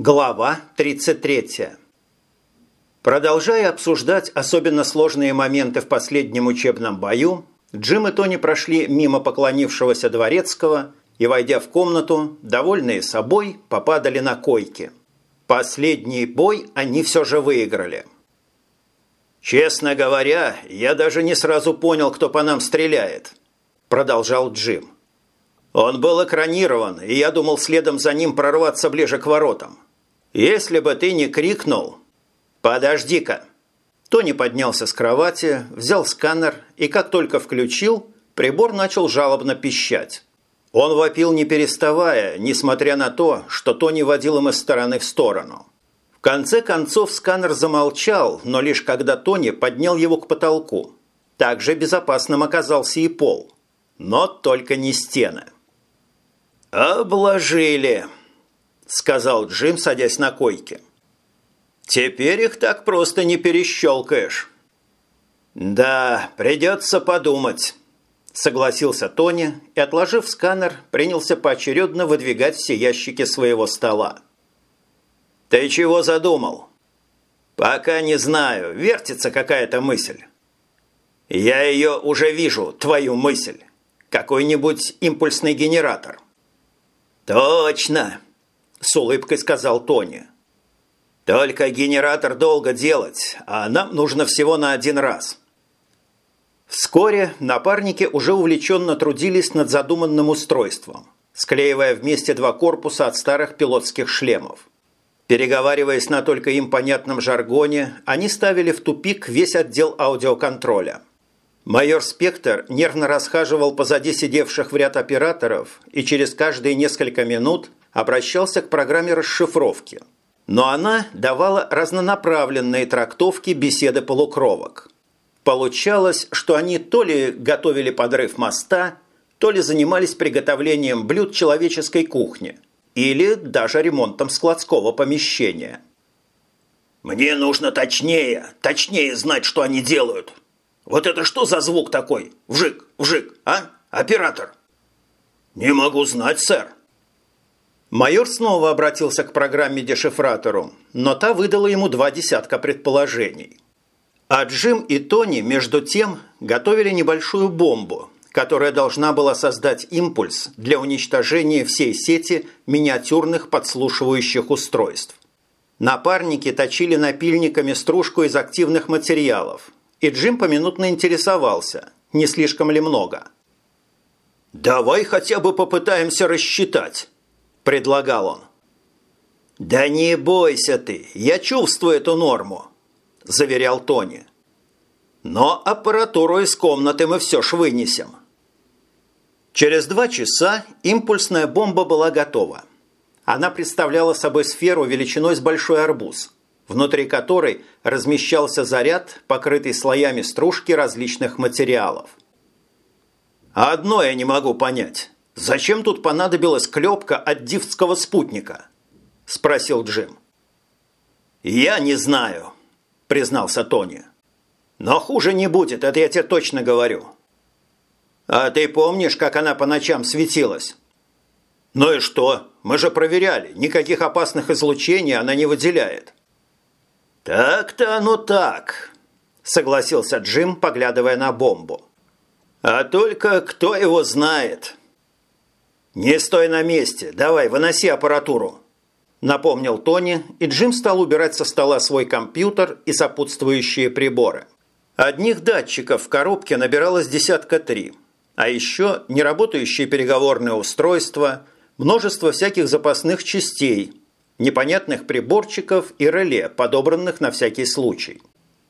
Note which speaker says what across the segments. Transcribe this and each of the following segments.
Speaker 1: Глава 33. Продолжая обсуждать особенно сложные моменты в последнем учебном бою, Джим и Тони прошли мимо поклонившегося дворецкого и, войдя в комнату, довольные собой, попадали на койки. Последний бой они все же выиграли. «Честно говоря, я даже не сразу понял, кто по нам стреляет», – продолжал Джим. «Он был экранирован, и я думал следом за ним прорваться ближе к воротам. «Если бы ты не крикнул...» «Подожди-ка!» Тони поднялся с кровати, взял сканер и, как только включил, прибор начал жалобно пищать. Он вопил не переставая, несмотря на то, что Тони водил им из стороны в сторону. В конце концов сканер замолчал, но лишь когда Тони поднял его к потолку. Также безопасным оказался и пол. Но только не стены. «Обложили!» Сказал Джим, садясь на койке. «Теперь их так просто не перещелкаешь». «Да, придется подумать», – согласился Тони и, отложив сканер, принялся поочередно выдвигать все ящики своего стола. «Ты чего задумал?» «Пока не знаю. Вертится какая-то мысль». «Я ее уже вижу, твою мысль. Какой-нибудь импульсный генератор». «Точно!» – с улыбкой сказал Тони. «Только генератор долго делать, а нам нужно всего на один раз». Вскоре напарники уже увлеченно трудились над задуманным устройством, склеивая вместе два корпуса от старых пилотских шлемов. Переговариваясь на только им понятном жаргоне, они ставили в тупик весь отдел аудиоконтроля. Майор Спектр нервно расхаживал позади сидевших в ряд операторов и через каждые несколько минут обращался к программе расшифровки, но она давала разнонаправленные трактовки беседы полукровок. Получалось, что они то ли готовили подрыв моста, то ли занимались приготовлением блюд человеческой кухни, или даже ремонтом складского помещения. «Мне нужно точнее, точнее знать, что они делают. Вот это что за звук такой? Вжик, вжик, а? Оператор?» «Не могу знать, сэр. Майор снова обратился к программе-дешифратору, но та выдала ему два десятка предположений. А Джим и Тони, между тем, готовили небольшую бомбу, которая должна была создать импульс для уничтожения всей сети миниатюрных подслушивающих устройств. Напарники точили напильниками стружку из активных материалов, и Джим поминутно интересовался, не слишком ли много. «Давай хотя бы попытаемся рассчитать», предлагал он. «Да не бойся ты, я чувствую эту норму», – заверял Тони. «Но аппаратуру из комнаты мы все ж вынесем». Через два часа импульсная бомба была готова. Она представляла собой сферу величиной с большой арбуз, внутри которой размещался заряд, покрытый слоями стружки различных материалов. «Одно я не могу понять. «Зачем тут понадобилась клепка от дивского спутника?» – спросил Джим. «Я не знаю», – признался Тони. «Но хуже не будет, это я тебе точно говорю». «А ты помнишь, как она по ночам светилась?» «Ну и что? Мы же проверяли. Никаких опасных излучений она не выделяет». «Так-то оно так», – согласился Джим, поглядывая на бомбу. «А только кто его знает?» «Не стой на месте! Давай, выноси аппаратуру!» Напомнил Тони, и Джим стал убирать со стола свой компьютер и сопутствующие приборы. Одних датчиков в коробке набиралось десятка три, а еще неработающие переговорные устройства, множество всяких запасных частей, непонятных приборчиков и реле, подобранных на всякий случай.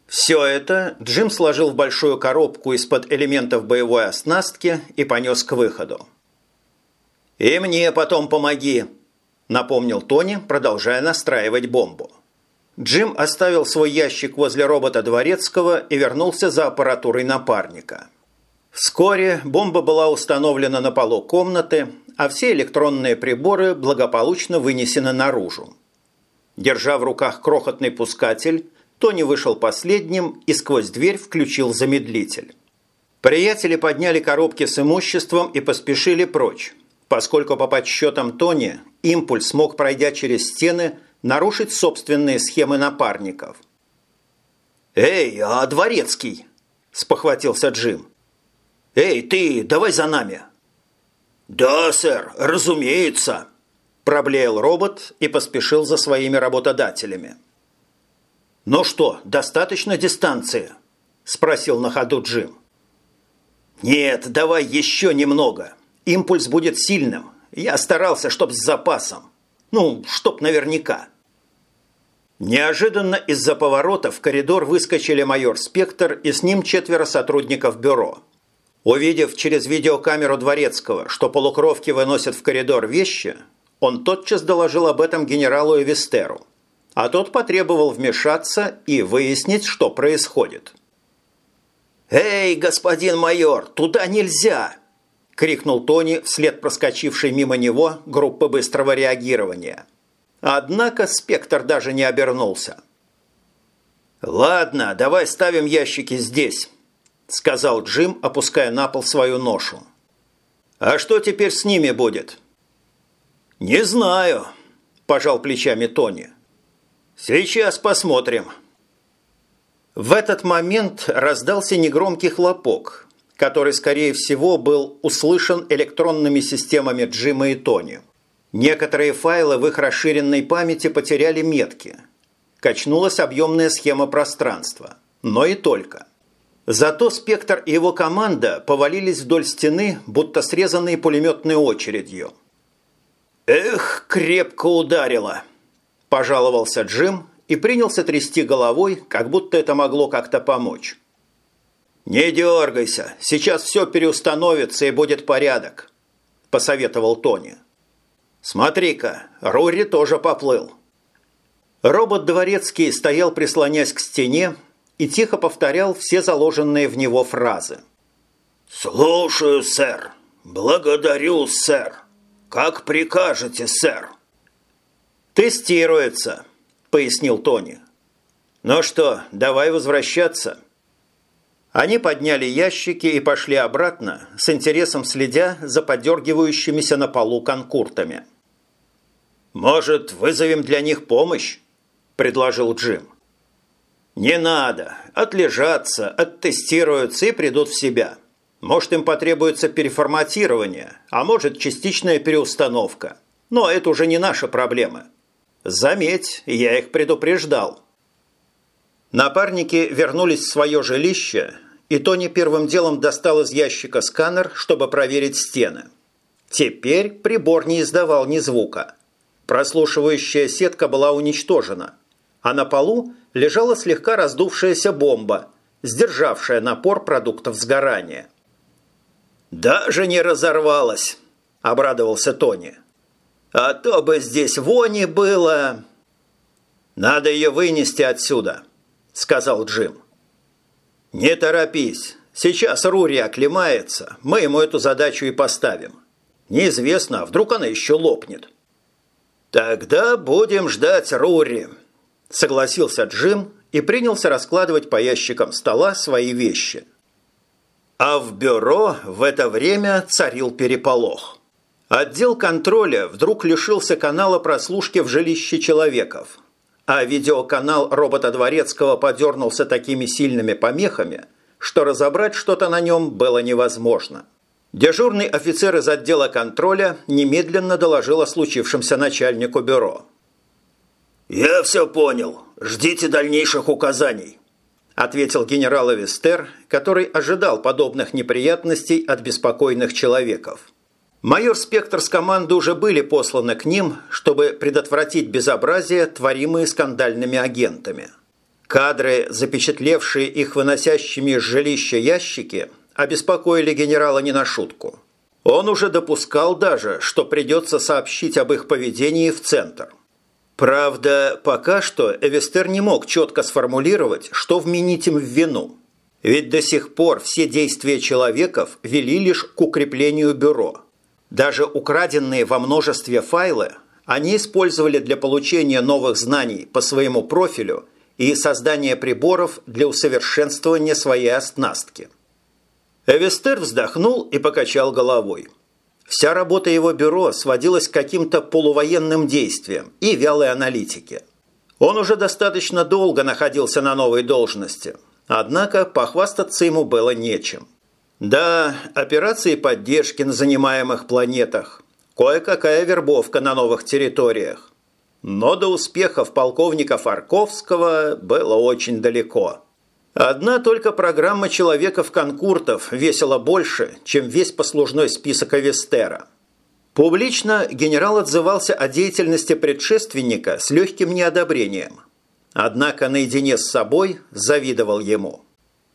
Speaker 1: Все это Джим сложил в большую коробку из-под элементов боевой оснастки и понес к выходу. «И мне потом помоги», – напомнил Тони, продолжая настраивать бомбу. Джим оставил свой ящик возле робота Дворецкого и вернулся за аппаратурой напарника. Вскоре бомба была установлена на полу комнаты, а все электронные приборы благополучно вынесены наружу. Держа в руках крохотный пускатель, Тони вышел последним и сквозь дверь включил замедлитель. Приятели подняли коробки с имуществом и поспешили прочь, поскольку по подсчетам Тони импульс мог, пройдя через стены, нарушить собственные схемы напарников. «Эй, а Дворецкий?» – спохватился Джим. «Эй, ты, давай за нами!» «Да, сэр, разумеется!» – проблеял робот и поспешил за своими работодателями. «Ну что, достаточно дистанции?» – спросил на ходу Джим. «Нет, давай еще немного. Импульс будет сильным. Я старался, чтоб с запасом. Ну, чтоб наверняка». Неожиданно из-за поворота в коридор выскочили майор Спектр и с ним четверо сотрудников бюро. Увидев через видеокамеру Дворецкого, что полукровки выносят в коридор вещи, он тотчас доложил об этом генералу Эвестеру, а тот потребовал вмешаться и выяснить, что происходит. «Эй, господин майор, туда нельзя!» – крикнул Тони вслед проскочившей мимо него группы быстрого реагирования. Однако спектр даже не обернулся. «Ладно, давай ставим ящики здесь», – сказал Джим, опуская на пол свою ношу. «А что теперь с ними будет?» «Не знаю», – пожал плечами Тони. «Сейчас посмотрим». В этот момент раздался негромкий хлопок, который, скорее всего, был услышан электронными системами Джима и Тони. Некоторые файлы в их расширенной памяти потеряли метки. Качнулась объемная схема пространства. Но и только. Зато Спектр и его команда повалились вдоль стены, будто срезанные пулеметной очередью. «Эх, крепко ударило!» – пожаловался Джим и принялся трясти головой, как будто это могло как-то помочь. «Не дергайся, сейчас все переустановится и будет порядок», – посоветовал Тони. «Смотри-ка, Рури тоже поплыл». Робот Дворецкий стоял, прислонясь к стене, и тихо повторял все заложенные в него фразы.
Speaker 2: «Слушаю, сэр. Благодарю, сэр. Как прикажете, сэр».
Speaker 1: «Тестируется», – пояснил Тони. «Ну что, давай возвращаться». Они подняли ящики и пошли обратно, с интересом следя за подергивающимися на полу конкуртами. «Может, вызовем для них помощь?» – предложил Джим. «Не надо. Отлежатся, оттестируются и придут в себя. Может, им потребуется переформатирование, а может, частичная переустановка. Но это уже не наша проблема. Заметь, я их предупреждал. Напарники вернулись в свое жилище, и Тони первым делом достал из ящика сканер, чтобы проверить стены. Теперь прибор не издавал ни звука. Прослушивающая сетка была уничтожена, а на полу лежала слегка раздувшаяся бомба, сдержавшая напор продуктов сгорания. «Даже не разорвалась!» – обрадовался Тони. А то бы здесь вони было...» «Надо ее вынести отсюда», – сказал Джим. «Не торопись. Сейчас Рури оклемается. Мы ему эту задачу и поставим. Неизвестно, вдруг она еще лопнет». «Тогда будем ждать Рури», – согласился Джим и принялся раскладывать по ящикам стола свои вещи. А в бюро в это время царил переполох. Отдел контроля вдруг лишился канала прослушки в жилище человеков, а видеоканал робота Дворецкого подернулся такими сильными помехами, что разобрать что-то на нем было невозможно. Дежурный офицер из отдела контроля немедленно доложил о случившемся начальнику бюро.
Speaker 2: «Я все понял. Ждите дальнейших указаний»,
Speaker 1: ответил генерал Эвестер, который ожидал подобных неприятностей от беспокойных человеков. Майор Спектр с команды уже были посланы к ним, чтобы предотвратить безобразие, творимые скандальными агентами. Кадры, запечатлевшие их выносящими из жилища ящики, обеспокоили генерала не на шутку. Он уже допускал даже, что придется сообщить об их поведении в Центр. Правда, пока что Эвестер не мог четко сформулировать, что вменить им в вину. Ведь до сих пор все действия человеков вели лишь к укреплению бюро – даже украденные во множестве файлы они использовали для получения новых знаний по своему профилю и создания приборов для усовершенствования своей оснастки. Эвестер вздохнул и покачал головой. Вся работа его бюро сводилась к каким-то полувоенным действиям и вялой аналитике. Он уже достаточно долго находился на новой должности, однако похвастаться ему было нечем. Да, операции поддержки на занимаемых планетах, кое-какая вербовка на новых территориях. Но до успехов полковника Фарковского было очень далеко. Одна только программа человеков-конкуртов весила больше, чем весь послужной список Авестера. Публично генерал отзывался о деятельности предшественника с легким неодобрением. Однако наедине с собой завидовал ему.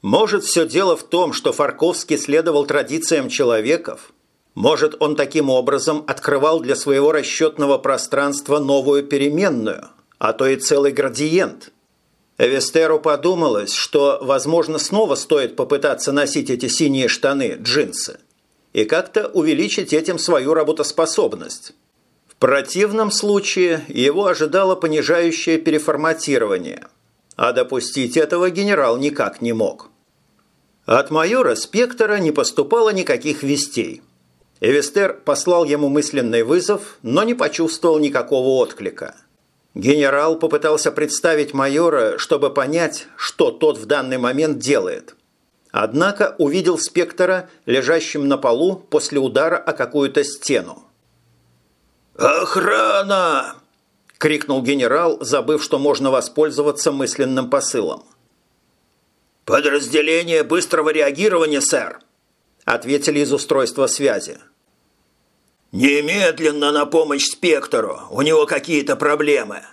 Speaker 1: Может, все дело в том, что Фарковский следовал традициям человеков? Может, он таким образом открывал для своего расчетного пространства новую переменную, а то и целый градиент – Эвестеру подумалось, что, возможно, снова стоит попытаться носить эти синие штаны, джинсы, и как-то увеличить этим свою работоспособность. В противном случае его ожидало понижающее переформатирование, а допустить этого генерал никак не мог. От майора Спектора не поступало никаких вестей. Эвестер послал ему мысленный вызов, но не почувствовал никакого отклика – Генерал попытался представить майора, чтобы понять, что тот в данный момент делает. Однако увидел спектра, лежащим на полу после удара о какую-то стену.
Speaker 2: «Охрана!» – крикнул генерал, забыв, что можно воспользоваться мысленным посылом. «Подразделение быстрого реагирования, сэр!» – ответили из устройства связи. «Немедленно на помощь Спектору! У него какие-то проблемы!»